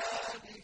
لله